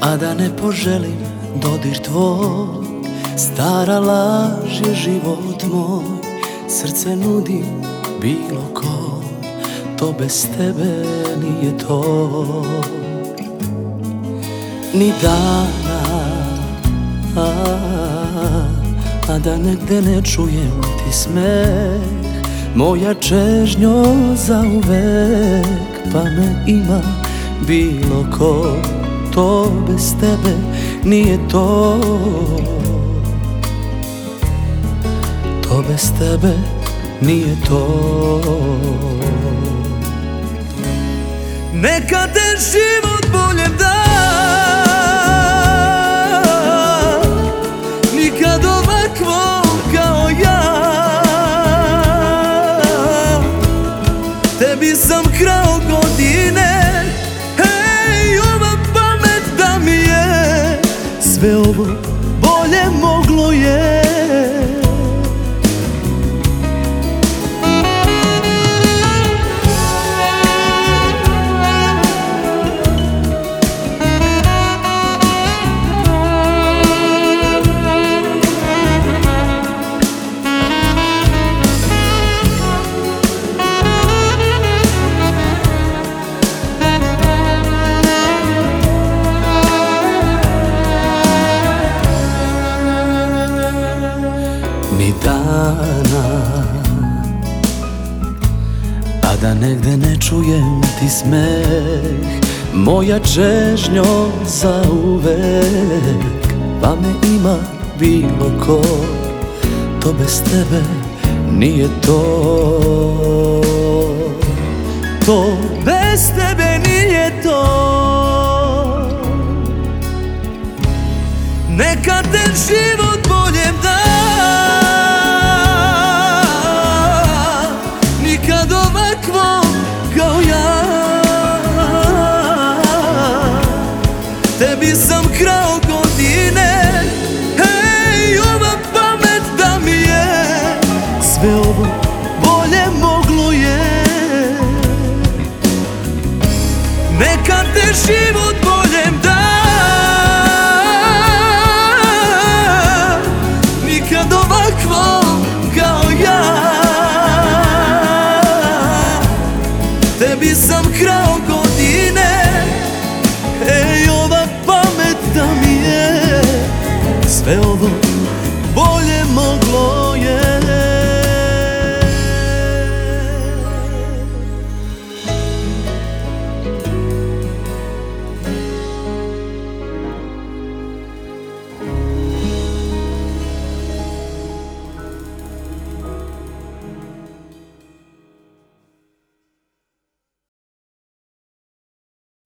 A da ne poželim dodir tvoj Stara laž je život moj. Srce nudi bilo ko To bez tebe nije to. Ni dana a, a da negde ne čujem ti smeh moja čežnjo za uvek Pa me ima. Bilo ko To bez tebe nije to. To bez tebe nije to. Neka te život bolje da Sve ovo bolje moglo je ni dana. A da negde ne čujem ti smeh Moja čežnjo za uvek. Pa me ima bilo ko To bez tebe nije to. To Bez tebe nije to. Neka te život bolje da Tebi sam krao godine. Ej, ova pamet da mi je. Sve ovo